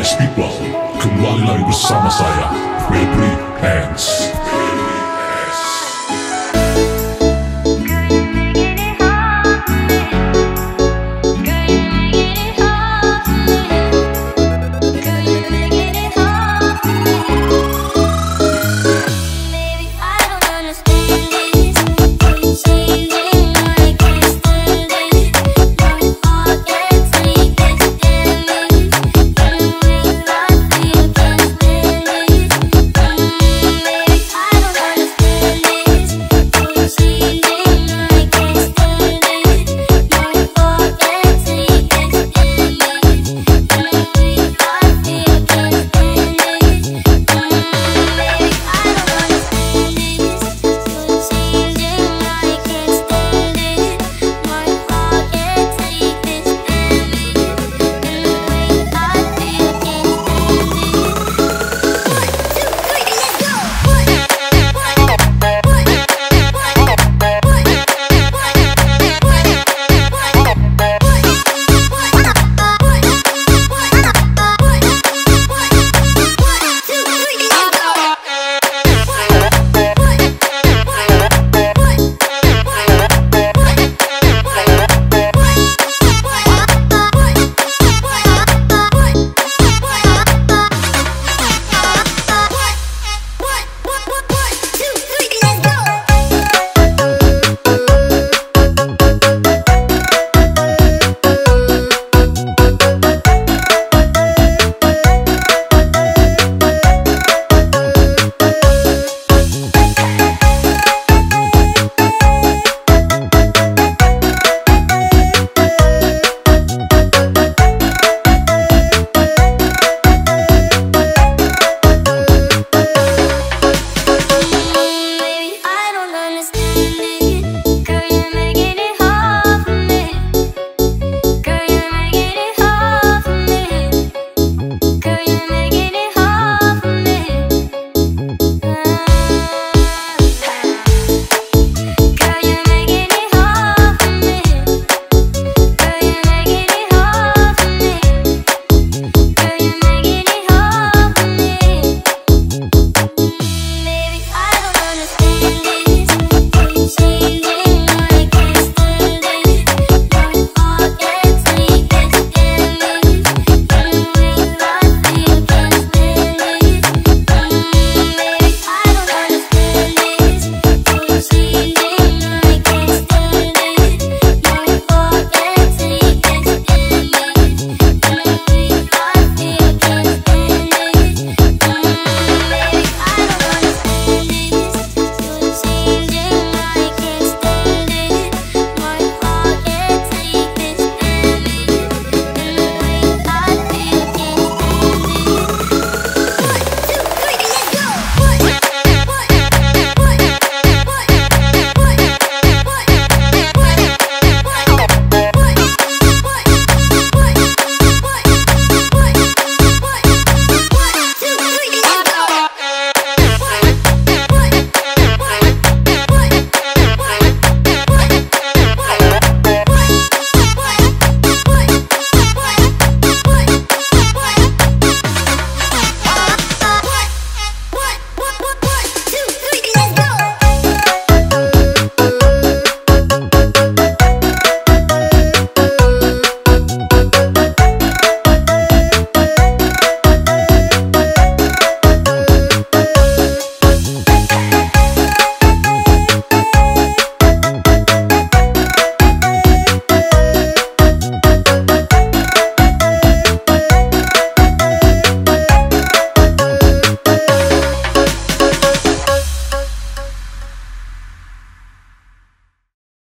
nice people Kembali lagi bersama saya Baby Hands